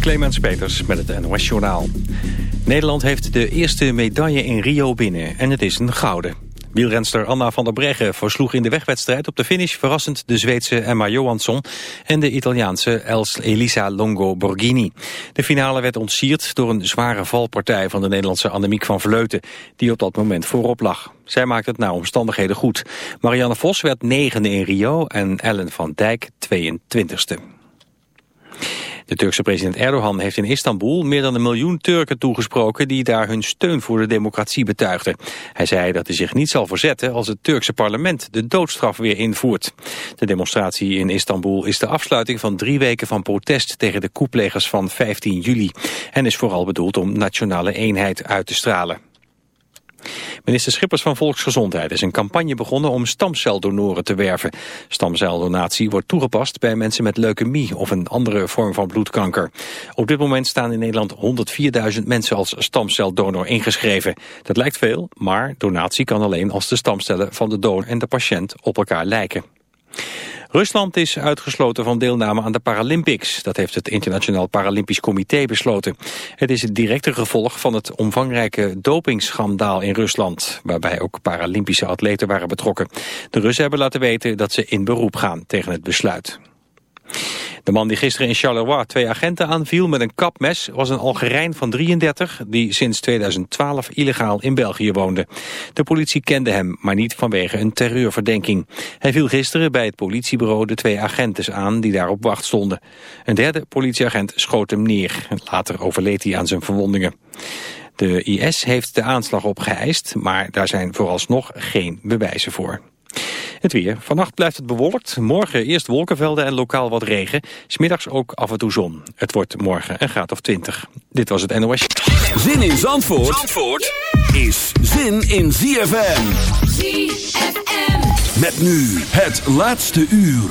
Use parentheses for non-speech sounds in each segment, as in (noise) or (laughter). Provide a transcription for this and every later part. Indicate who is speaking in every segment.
Speaker 1: Clemens Peters met het NOS Journaal. Nederland heeft de eerste medaille in Rio binnen en het is een gouden. Wielrenster Anna van der Breggen versloeg in de wegwedstrijd op de finish verrassend de Zweedse Emma Johansson en de Italiaanse Els Elisa Longo Borghini. De finale werd ontsierd door een zware valpartij van de Nederlandse Annemiek van Vleuten, die op dat moment voorop lag. Zij maakte het naar omstandigheden goed. Marianne Vos werd negende in Rio en Ellen van Dijk 22ste. De Turkse president Erdogan heeft in Istanbul meer dan een miljoen Turken toegesproken die daar hun steun voor de democratie betuigden. Hij zei dat hij zich niet zal verzetten als het Turkse parlement de doodstraf weer invoert. De demonstratie in Istanbul is de afsluiting van drie weken van protest tegen de koeplegers van 15 juli en is vooral bedoeld om nationale eenheid uit te stralen. Minister Schippers van Volksgezondheid is een campagne begonnen om stamceldonoren te werven. Stamceldonatie wordt toegepast bij mensen met leukemie of een andere vorm van bloedkanker. Op dit moment staan in Nederland 104.000 mensen als stamceldonor ingeschreven. Dat lijkt veel, maar donatie kan alleen als de stamcellen van de donor en de patiënt op elkaar lijken. Rusland is uitgesloten van deelname aan de Paralympics. Dat heeft het Internationaal Paralympisch Comité besloten. Het is het directe gevolg van het omvangrijke dopingschandaal in Rusland... waarbij ook Paralympische atleten waren betrokken. De Russen hebben laten weten dat ze in beroep gaan tegen het besluit. De man die gisteren in Charleroi twee agenten aanviel met een kapmes was een Algerijn van 33 die sinds 2012 illegaal in België woonde. De politie kende hem, maar niet vanwege een terreurverdenking. Hij viel gisteren bij het politiebureau de twee agenten aan die daar op wacht stonden. Een derde politieagent schoot hem neer. Later overleed hij aan zijn verwondingen. De IS heeft de aanslag opgeëist, maar daar zijn vooralsnog geen bewijzen voor. Het weer. Vannacht blijft het bewolkt. Morgen eerst wolkenvelden en lokaal wat regen. Smiddags ook af en toe zon. Het wordt morgen een graad of 20. Dit was het NOS.
Speaker 2: Zin in Zandvoort, Zandvoort is zin in ZFM. ZFM. Met nu het laatste uur.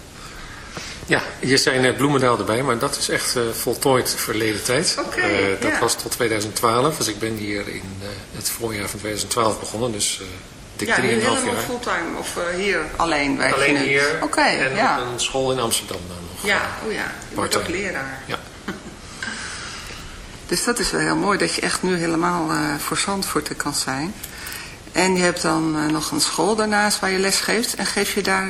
Speaker 3: Ja, hier zijn uh, Bloemendaal erbij, maar dat is echt uh, voltooid verleden tijd.
Speaker 4: Okay,
Speaker 3: uh, dat
Speaker 4: ja.
Speaker 3: was tot 2012, dus ik ben hier in het voorjaar van 2012 begonnen, dus dik 3,5
Speaker 4: ja,
Speaker 3: jaar.
Speaker 4: Ja, helemaal fulltime of hier alleen werk
Speaker 3: Alleen
Speaker 4: nu?
Speaker 3: hier
Speaker 4: Oké,
Speaker 3: en
Speaker 4: ja.
Speaker 3: een school in Amsterdam dan nog.
Speaker 4: Ja, oh ja, je wordt ook leraar.
Speaker 3: Ja. (laughs)
Speaker 4: Dus dat is wel heel mooi dat je echt nu helemaal voor Zandvoort kan zijn. En je hebt dan nog een school daarnaast waar je les geeft. En geef je daar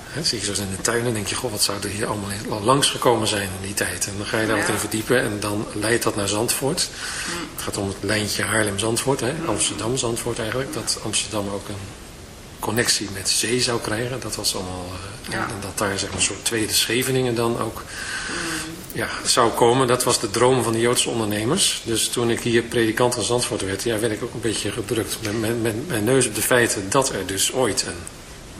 Speaker 3: Zie je zo in de tuin en denk je, goh, wat zou er hier allemaal langs gekomen zijn in die tijd. En dan ga je daar ja. wat in verdiepen en dan leidt dat naar Zandvoort. Mm. Het gaat om het lijntje Haarlem-Zandvoort, Amsterdam-Zandvoort eigenlijk. Dat Amsterdam ook een connectie met zee zou krijgen. Dat was allemaal, uh, ja. en, en, dat daar zeg maar, een soort tweede Scheveningen dan ook mm. ja, zou komen. Dat was de droom van de Joodse ondernemers. Dus toen ik hier predikant van Zandvoort werd, ja, werd ik ook een beetje gedrukt met mijn neus op de feiten dat er dus ooit een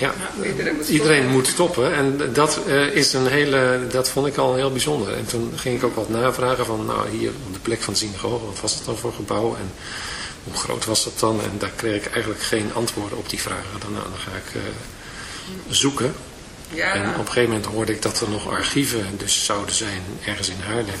Speaker 3: ja, iedereen, moet, stoppen. En dat, uh, is een hele, dat vond ik al heel bijzonder. En toen ging ik ook wat navragen van, nou hier op de plek van de synagoge, wat was het dan voor gebouw? En hoe groot was dat dan? En daar kreeg ik eigenlijk geen antwoorden op die vragen. Dan, nou, dan ga ik uh, zoeken. Ja. En op een gegeven moment hoorde ik dat er nog archieven dus zouden zijn ergens in Haarlem.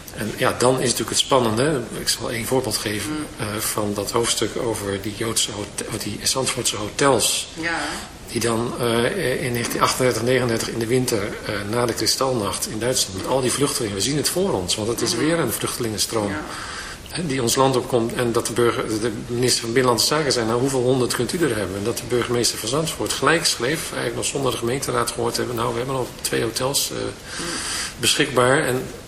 Speaker 3: En ja, dan is natuurlijk het spannende, ik zal één voorbeeld geven uh, van dat hoofdstuk over die Joodse hotel, die Zandvoortse hotels. Ja. Die dan uh, in 1938, 39 in de winter uh, na de kristalnacht in Duitsland met al die vluchtelingen, we zien het voor ons, want het is weer een vluchtelingenstroom. Ja die ons land opkomt en dat de, burger, de minister van Binnenlandse Zaken zei, nou hoeveel honderd kunt u er hebben? En dat de burgemeester van Zandvoort gelijk schreef, eigenlijk nog zonder de gemeenteraad gehoord hebben, nou we hebben al twee hotels uh, beschikbaar en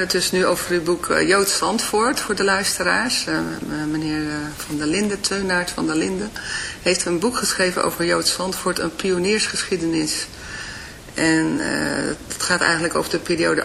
Speaker 4: Het dus nu over het boek uh, Joods Zandvoort voor de luisteraars. Uh, meneer Van der Linden, Teunaert van der Linden, heeft een boek geschreven over Joods Zandvoort, een pioniersgeschiedenis. En uh, het gaat eigenlijk over de periode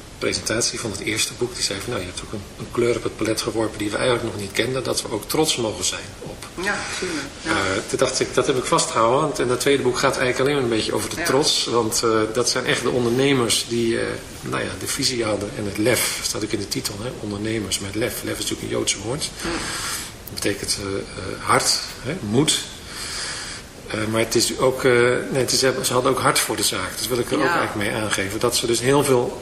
Speaker 3: presentatie van het eerste boek. Die zei van nou je hebt ook een, een, kleur op het palet geworpen die we eigenlijk nog niet kenden. Dat we ook trots mogen zijn op.
Speaker 4: Ja, tuurlijk. Ja.
Speaker 3: Uh, toen dacht ik, dat heb ik vastgehouden. Want, en dat tweede boek gaat eigenlijk alleen maar een beetje over de
Speaker 4: Ja.
Speaker 3: trots. Want uh, dat zijn echt de ondernemers die uh, nou ja, de visie hadden. En het lef, staat ook in de titel. Hè? Ondernemers met lef. Lef is natuurlijk een Joodse woord. Dat betekent hart, hè? moed. Uh, maar het is ook, uh, nee, het is, ze hadden ook hart voor de zaak. Dus wil ik er
Speaker 4: Ja.
Speaker 3: ook eigenlijk mee aangeven. Dat ze dus heel veel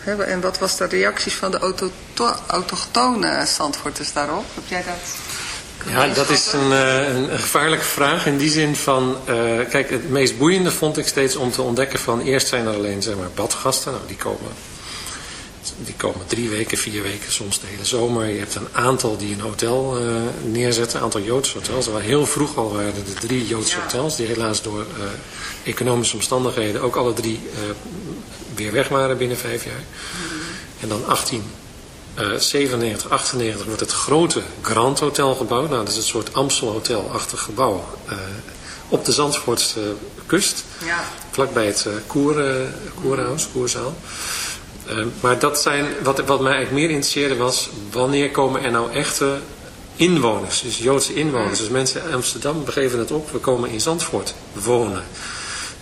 Speaker 4: hè, en wat was de reacties van de autochtone Zandvoorters daarop? Heb jij dat...
Speaker 3: Ja, dat is een, een, gevaarlijke vraag in die zin van... Uh, kijk, het meest boeiende vond ik steeds om te ontdekken van... eerst zijn er alleen zeg maar badgasten, nou, die komen die komen drie weken, vier weken, soms de hele zomer. Je hebt een aantal die een hotel uh, neerzetten, een aantal Joodse hotels. Er waren heel vroeg al waren de drie Joodse hotels, die helaas door uh, economische omstandigheden ook alle drie weer weg waren binnen vijf jaar. En dan 1897, 98 wordt het grote Grand Hotel gebouwd. Nou, dat is een soort Amstel Hotel-achtig gebouw op de Zandvoortse kust. Ja. Vlakbij het koer, koerhuis, koerzaal. Uh, maar dat zijn, wat, wat mij eigenlijk meer interesseerde was, wanneer komen er nou echte inwoners, dus Joodse inwoners. Dus mensen in Amsterdam begeven het op, we komen in Zandvoort wonen.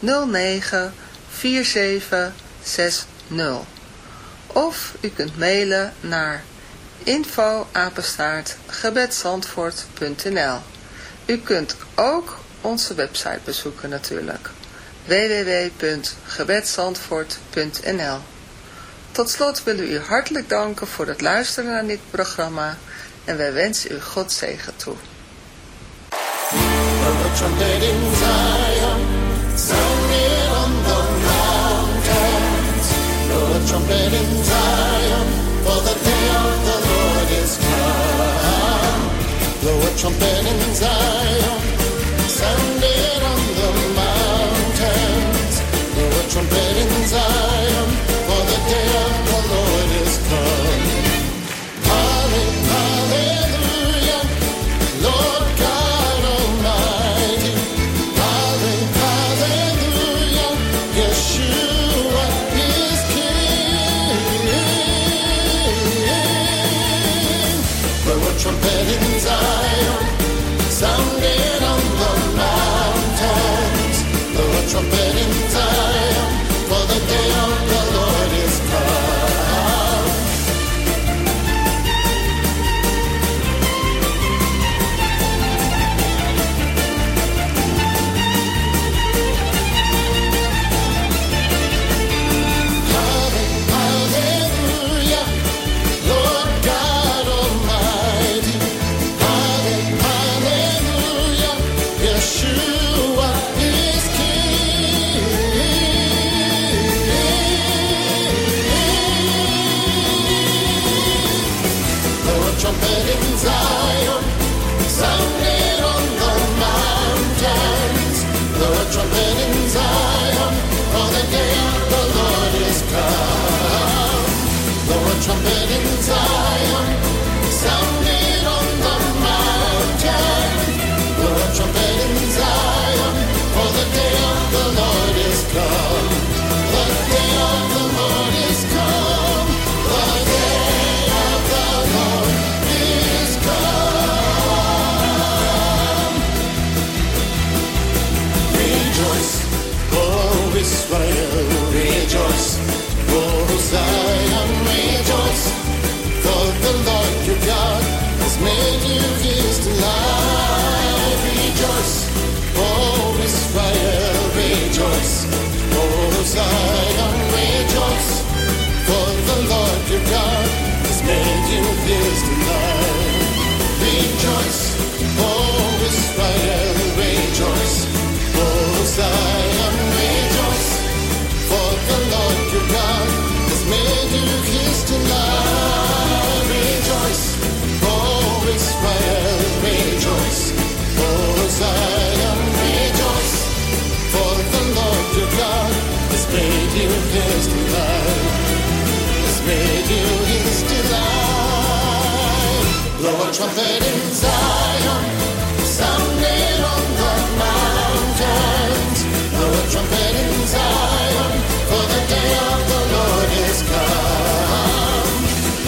Speaker 4: 09 4760. Of u kunt mailen naar info-gebedsandvoort.nl U kunt ook onze website bezoeken natuurlijk. www.gebedsandvoort.nl Tot slot willen we u hartelijk danken voor het luisteren naar dit programma en wij wensen u God zegen toe.
Speaker 5: On the mountains, blow a trumpet in Zion, for the day of the Lord is come. Blow a trumpet
Speaker 6: in Zion.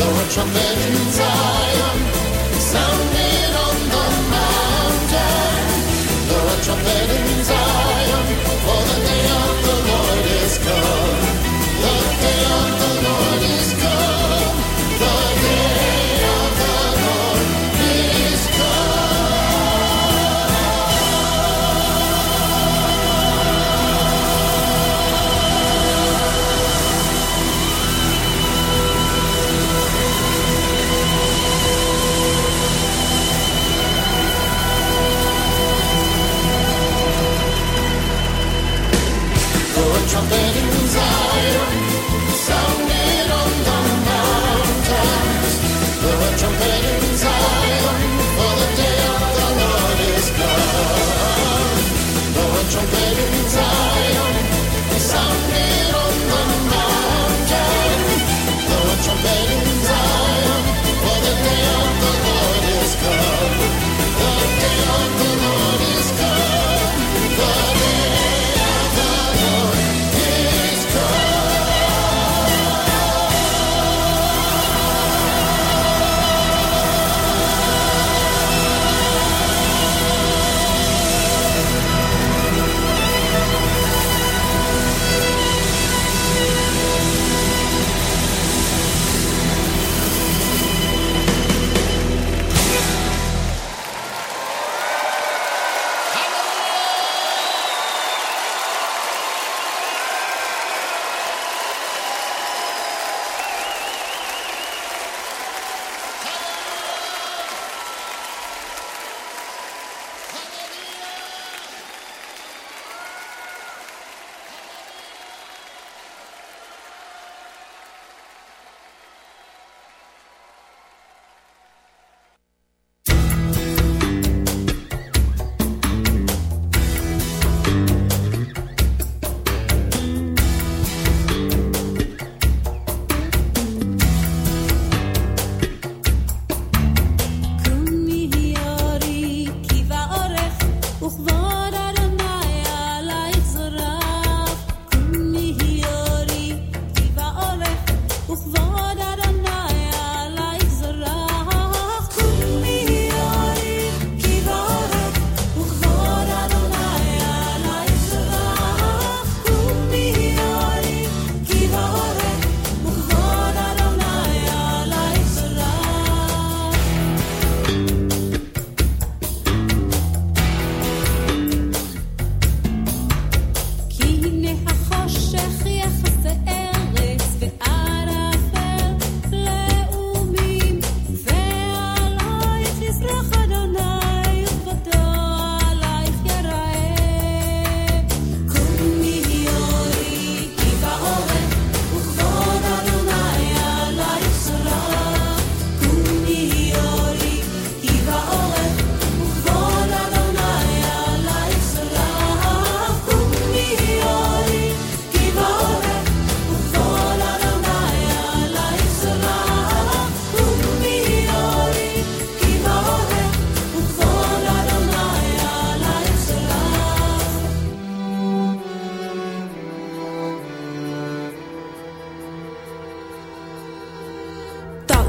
Speaker 6: Blow in Zion, on the mountain. Blow a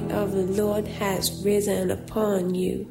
Speaker 7: glory of the Lord
Speaker 6: has risen upon you.